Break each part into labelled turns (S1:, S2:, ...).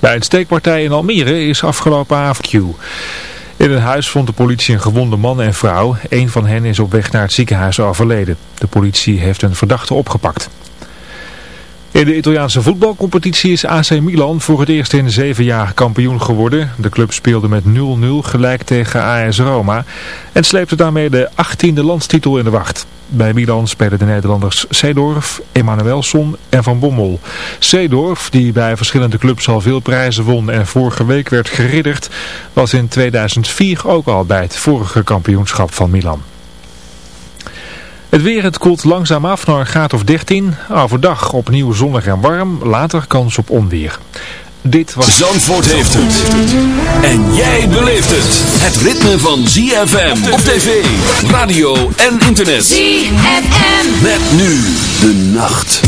S1: Bij een steekpartij in Almere is afgelopen avond Q. In een huis vond de politie een gewonde man en vrouw. Een van hen is op weg naar het ziekenhuis overleden. De politie heeft een verdachte opgepakt. In de Italiaanse voetbalcompetitie is AC Milan voor het eerst in zeven jaar kampioen geworden. De club speelde met 0-0 gelijk tegen AS Roma en sleepte daarmee de 18e landstitel in de wacht. Bij Milan spelen de Nederlanders Seedorf, Emanuelson en Van Bommel. Seedorf, die bij verschillende clubs al veel prijzen won en vorige week werd geridderd, was in 2004 ook al bij het vorige kampioenschap van Milan. Het weer, het koelt langzaam af naar een graad of 13. Overdag opnieuw zonnig en warm, later kans op onweer. Dit was...
S2: Zandvoort heeft het. En jij beleeft het. Het ritme van ZFM op tv, radio en internet.
S3: ZFM.
S2: Met nu de nacht.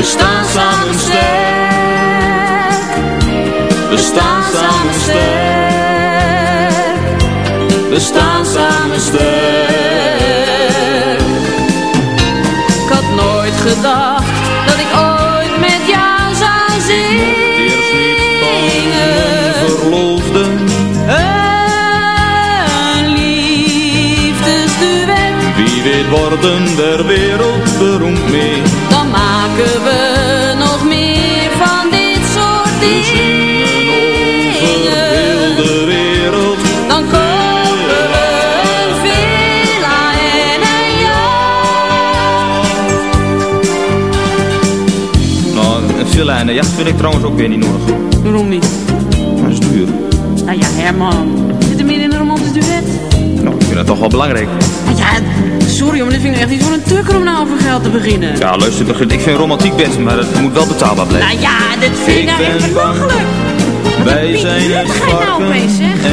S4: We staan samen sterk. We staan samen sterk. We staan samen sterk.
S3: Ik had nooit gedacht dat ik ooit met jou zou zingen.
S4: Eerst niet van een verloofde.
S3: Een liefdesduet.
S4: Wie weet worden der wereld beroemd mee.
S3: En een jacht
S4: vind ik trouwens ook weer niet nodig.
S3: Waarom niet?
S4: Dat is duur.
S3: Nou ja, Herman. Zit er meer in een romantisch duet?
S4: Nou, ik vind dat toch wel belangrijk.
S3: Nou ja, sorry, maar dit vind ik echt niet voor een tukker om nou over geld te beginnen.
S4: Ja, luister, ik vind romantiek best, maar het moet wel betaalbaar blijven.
S3: Nou ja, dit vind ik
S4: Ik
S3: nou echt belachelijk.
S4: Wij zijn het
S3: nou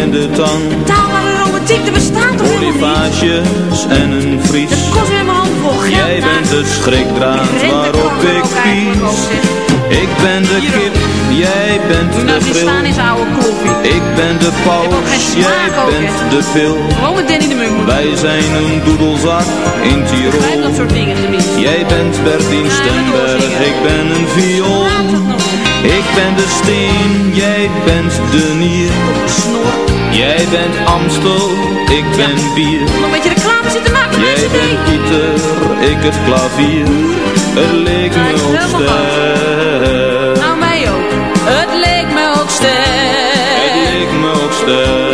S4: en de tang.
S3: Betaalbare romantiek, er bestaat toch helemaal niet?
S4: En een vries.
S3: Dat kost weer mijn geld.
S4: Jij bent het schrikdraad
S3: Ik
S4: waarop
S3: gewoon
S4: ik
S3: ook
S4: Ik ben de kip, jij bent
S3: Doe
S4: de
S3: nou oude.
S4: Ik ben de paus, jij bent de pil.
S3: Gewoon met Danny de Munk moeten.
S4: Wij zijn een doedelzak in
S3: Ik
S4: Tirol.
S3: dat soort dingen tenminste.
S4: Jij bent Bertien
S3: Ja,
S4: Stemberg, ik ben een viool. Ik ben de steen, jij bent de nier.
S3: Snor.
S4: Jij bent Amstel, ik ben bier.
S3: Nog een beetje reclame maken met
S4: Jij bent
S3: ding.
S4: Pieter, ik het klavier. Het leek me
S3: ik
S4: ook
S3: het
S4: sterk.
S3: Nou, mij ook. Het leek me ook
S4: Het
S3: sterk.
S4: leek me ook sterk.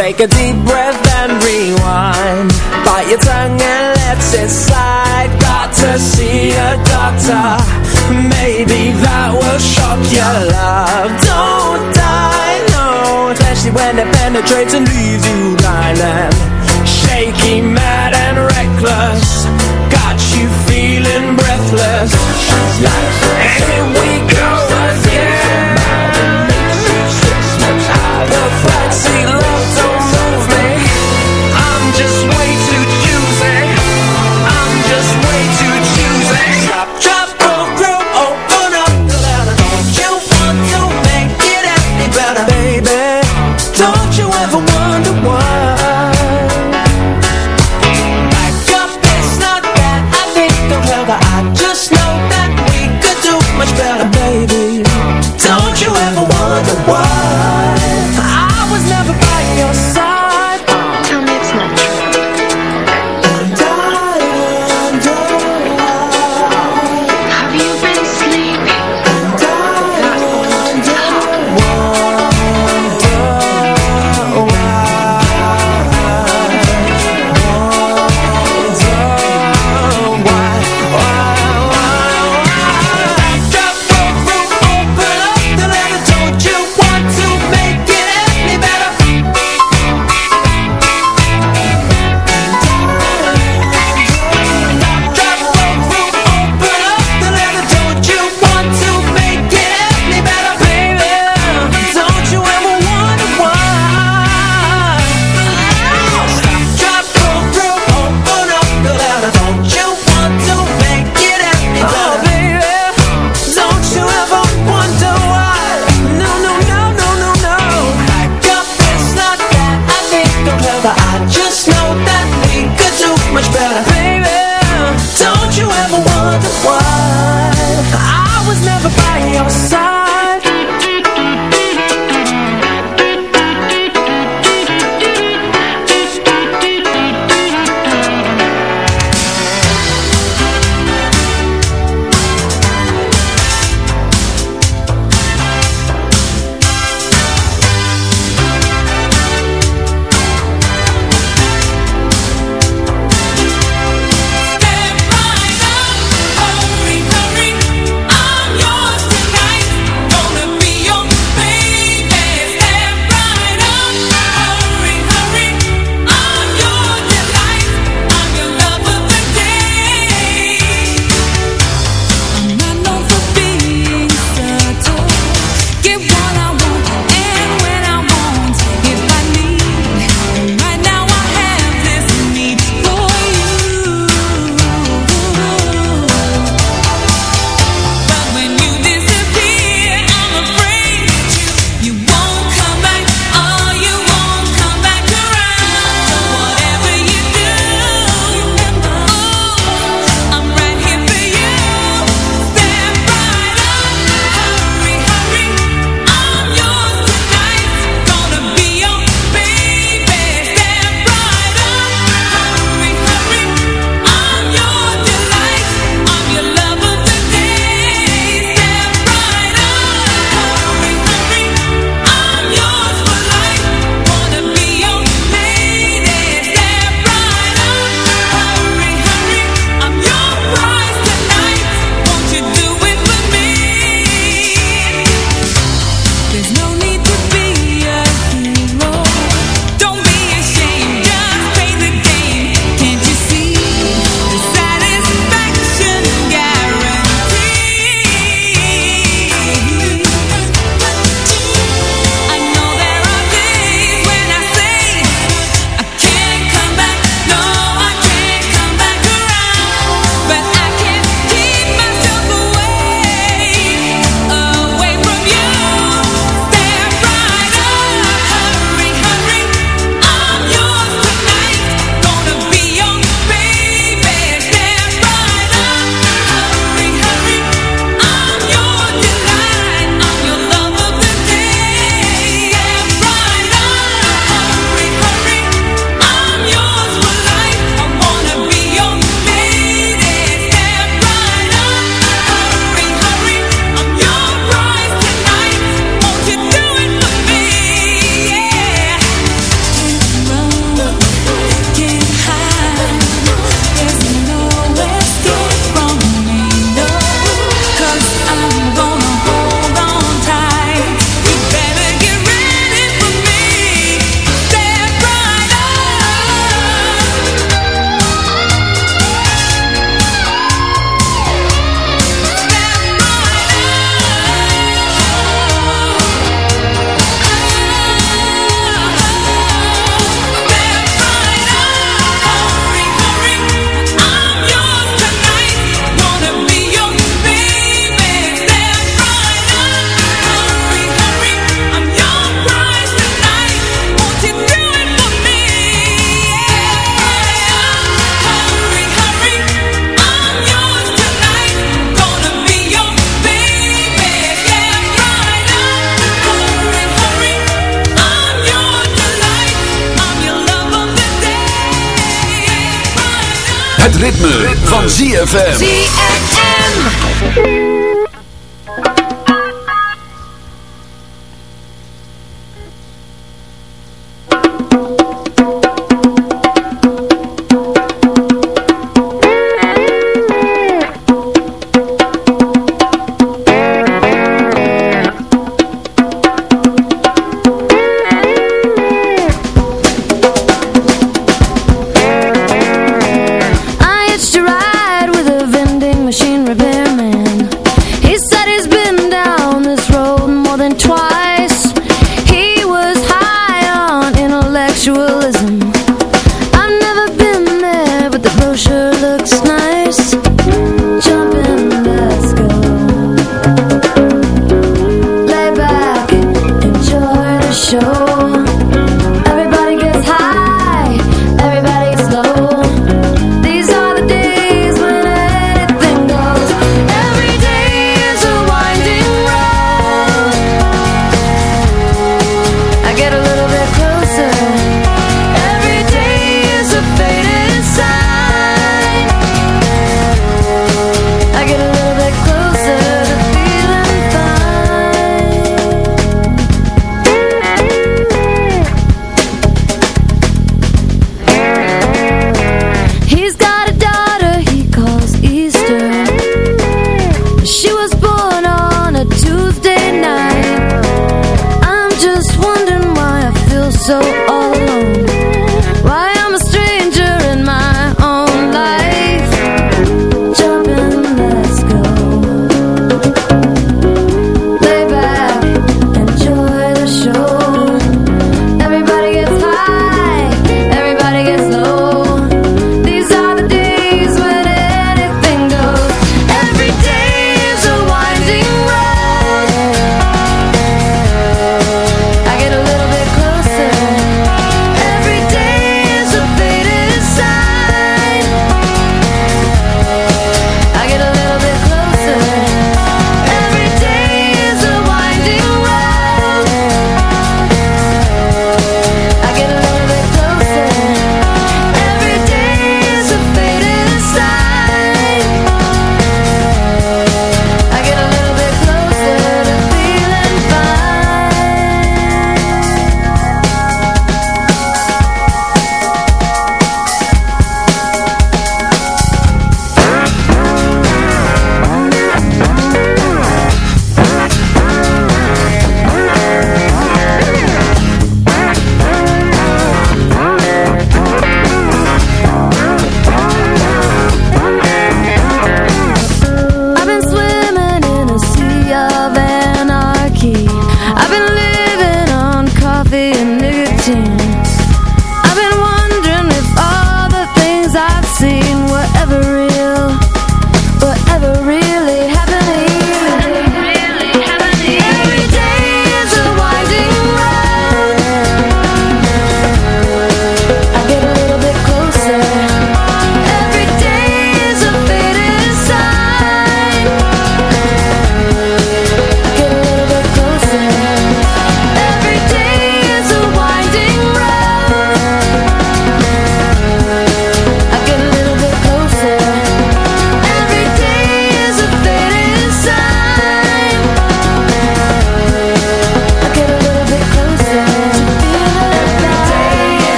S5: Take a deep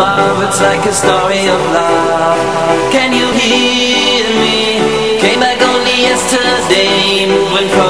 S6: above, it's like a story of love Can you hear me? Came back only yesterday, moving forward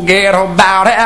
S7: forget about
S8: it.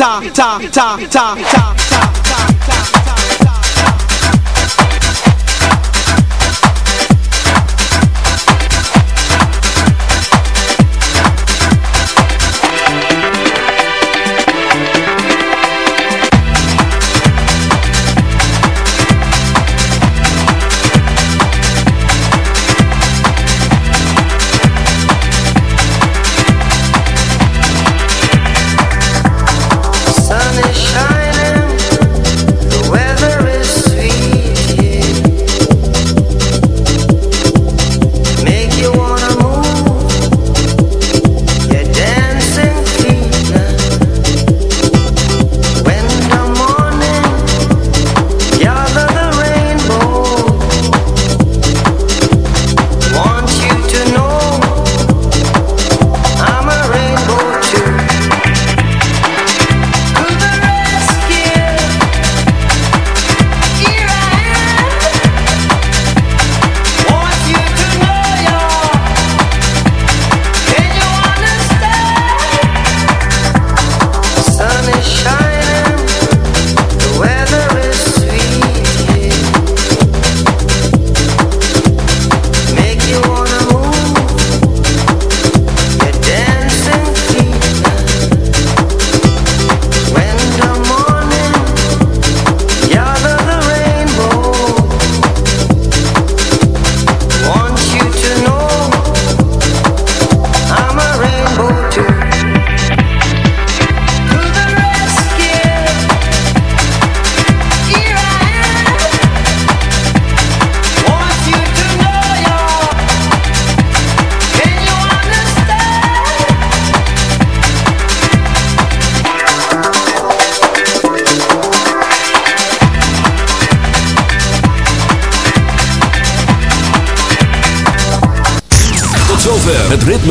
S9: Ta, ta, ta, ta, ta,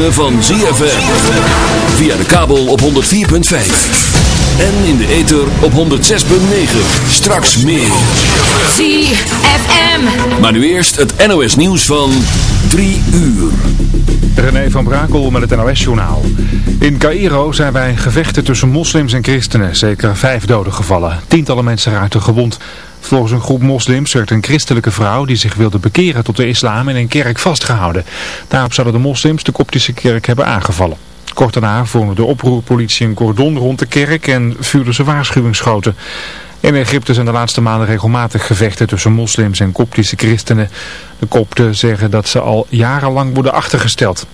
S10: van ZFM. Via de kabel op 104.5. En in de ether op 106.9. Straks meer.
S11: ZFM.
S10: Maar nu eerst het NOS nieuws van 3 uur.
S1: René van Brakel met het NOS-journaal. In Cairo zijn bij gevechten tussen moslims en christenen zeker vijf doden gevallen. Tientallen mensen raakten gewond. Volgens een groep moslims werd een christelijke vrouw die zich wilde bekeren tot de islam in een kerk vastgehouden. Daarop zouden de moslims de koptische kerk hebben aangevallen. Kort daarna vormde de oproerpolitie een cordon rond de kerk en vuurde ze waarschuwingsschoten. In Egypte zijn de laatste maanden regelmatig gevechten tussen moslims en koptische christenen. De kopten zeggen dat ze al jarenlang worden achtergesteld.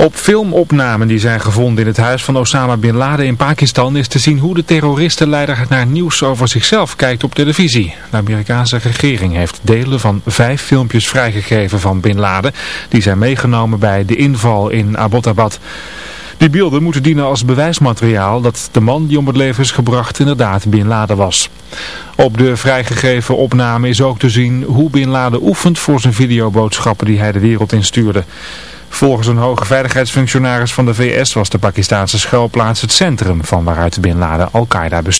S1: Op filmopnamen die zijn gevonden in het huis van Osama Bin Laden in Pakistan is te zien hoe de terroristenleider naar nieuws over zichzelf kijkt op televisie. De Amerikaanse regering heeft delen van vijf filmpjes vrijgegeven van Bin Laden. Die zijn meegenomen bij de inval in Abbottabad. Die beelden moeten dienen als bewijsmateriaal dat de man die om het leven is gebracht inderdaad Bin Laden was. Op de vrijgegeven opname is ook te zien hoe Bin Laden oefent voor zijn videoboodschappen die hij de wereld instuurde. Volgens een hoge veiligheidsfunctionaris van de VS was de Pakistanse schuilplaats het centrum van waaruit Bin Laden Al-Qaeda bestuurde.